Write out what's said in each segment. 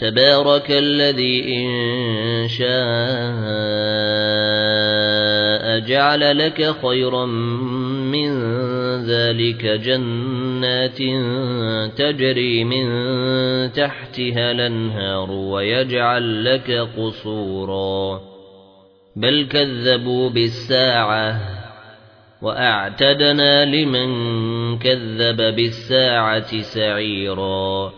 تبارك الذي إن شاء جعل لك خيرا من ذلك جنات تجري من تحتها الأنهار ويجعل لك قصورا. بل كذبوا بالساعة وأعتدنا لمن كذب بالساعة سعيراً.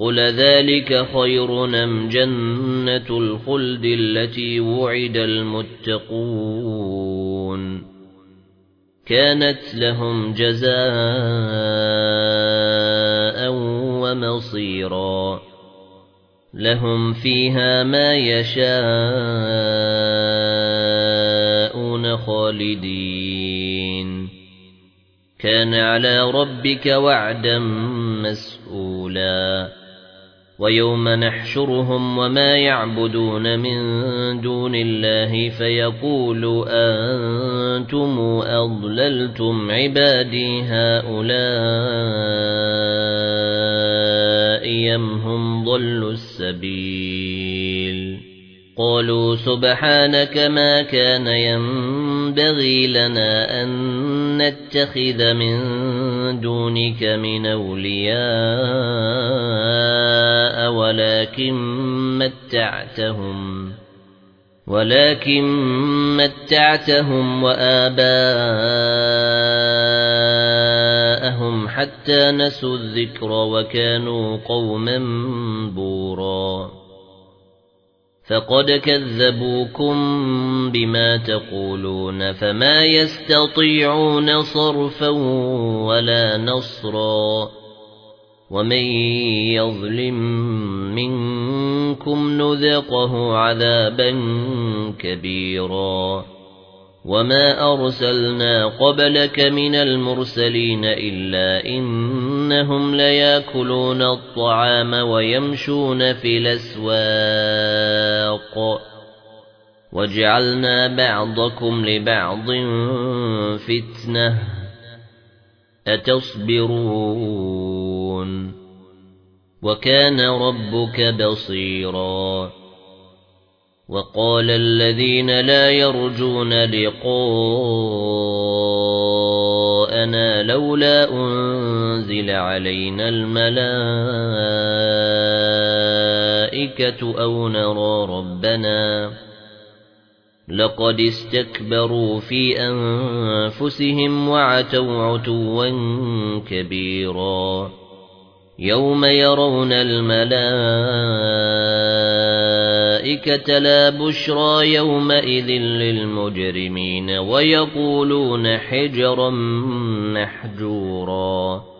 قل ذلك خير نم جنة الخلد التي وعد المتقون كانت لهم جزاء ومصيرا لهم فيها ما يشاءون خالدين كان على ربك وعدا مسؤولا ويوم نحشرهم وما يعبدون من دون الله فيقول أنتم أضللتم عبادي هؤلاء يم هم ضلوا السبيل قالوا سبحانك ما كان ينبغي لنا أن نتخذ من دونك من أولياء ولكن متعتهم ولكن متعتهم وآباءهم حتى نسوا الذكر وكانوا قوما بوراً. فقد كذبوكم بما تقولون فما يستطيعون صرفا ولا نصرا ومن يظلم منكم نذقه عذابا كبيرا وما أرسلنا قبلك من المرسلين إلا إن إنهم لياكلون الطعام ويمشون في الأسواق وجعلنا بعضكم لبعض فتنة. أتصبرون. وكان ربك بصيراً. وقال الذين لا يرجون لقاءنا لولا أنزل علينا الملائكة أو نرى ربنا. لقد استكبروا في أنفسهم وعتوا عتوا كبيرا. يوم يرون الملائكة لا بشرى يومئذ للمجرمين ويقولون حجرا محجورا.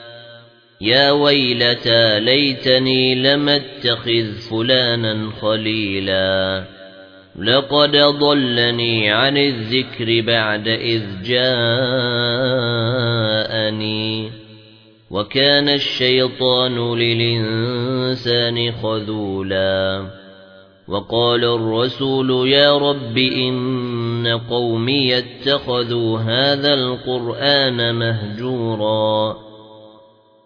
يا ويلتى ليتني لم أتخذ فلانا خليلا. لقد ضلني عن الذكر بعد إذ جاءني. وكان الشيطان للإنسان خذولا. وقال الرسول يا رب إن قومي اتخذوا هذا القرآن مهجورا.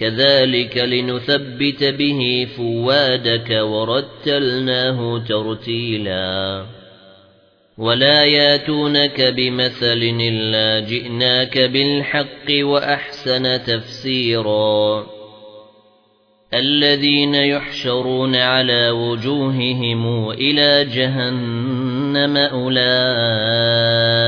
كذلك لنثبت به فوادك ورتلناه ترتيلا ولا ياتونك بمثل إلا جئناك بالحق وأحسن تفسيراً الذين يحشرون على وجوههم إلى جهنم أولئك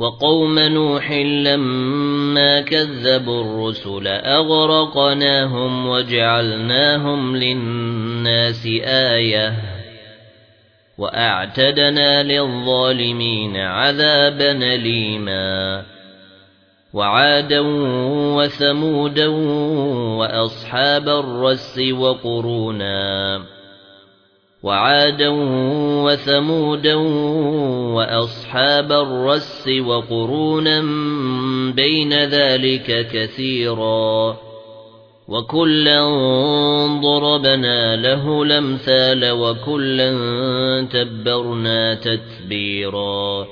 وقوم نوح لما كذبوا الرسل أغرقناهم وجعلناهم للناس آية وأعتدنا للظالمين عذابا ليماً وعادا وثمودا وأصحاب الرس وقرونا وعادا وثمودا وأصحاب الرس وقرونا بين ذلك كثيرا وكلا ضربنا له الأمثال وكلا تبرنا تتبيرا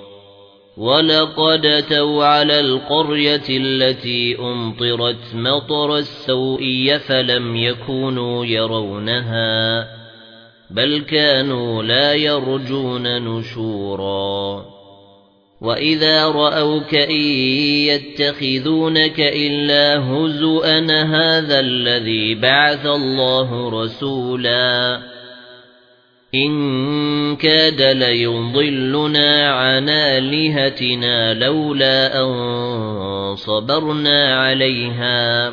ولقد تَوْا على القرية التي أمطرت مطر السوء فلم يكونوا يرونها بل كانوا لا يرجون نشورا. وإذا رأوك إن يتخذونك إلا هزؤا هذا الذي بعث الله رسولا. إن كاد ليضلنا عن آلهتنا لولا أن صبرنا عليها.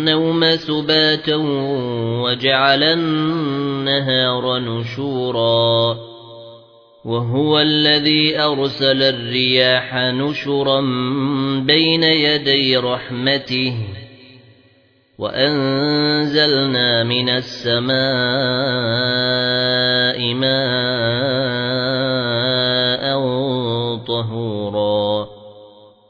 والنوم سباتا وجعل النهار نشورا وهو الذي أرسل الرياح نشرا بين يدي رحمته وأنزلنا من السماء ماء طهورا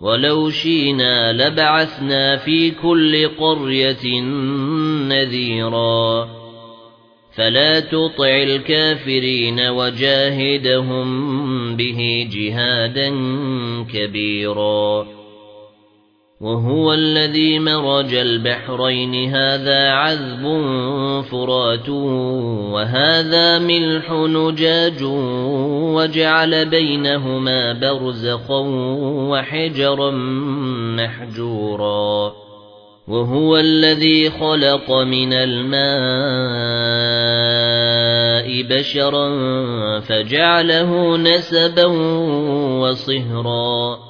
ولو شينا لبعثنا في كل قرية نذيرا. فلا تطع الكافرين وجاهدهم به جهادا كبيرا. وهو الذي مرج البحرين. هذا عذب فرات وهذا ملح نجاج وجعل بينهما برزخا وحجرا محجورا. وهو الذي خلق من الماء بشرا فجعله نسبا وصهرا.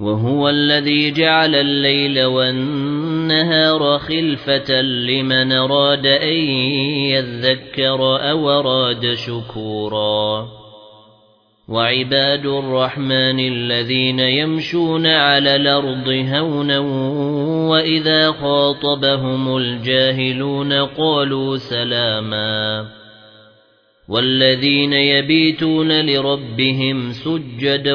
وهو الذي جعل الليل والنهار خلفة لمن راد أن يذكر أو راد شكورا. وعباد الرحمن الذين يمشون على الأرض هونا وإذا خاطبهم الجاهلون قالوا سلاما. والذين يبيتون لربهم سجدا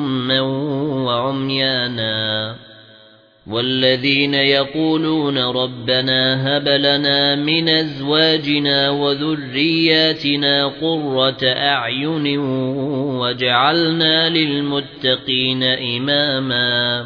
وَعُمْيَانًا وَالَّذِينَ يَقُولُونَ رَبَّنَا هَبْ لَنَا مِنْ أَزْوَاجِنَا وَذُرِّيَّاتِنَا قُرَّةَ أَعْيُنٍ وَاجْعَلْنَا لِلْمُتَّقِينَ إِمَامًا